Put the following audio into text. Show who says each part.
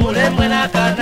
Speaker 1: Mulemwe na kana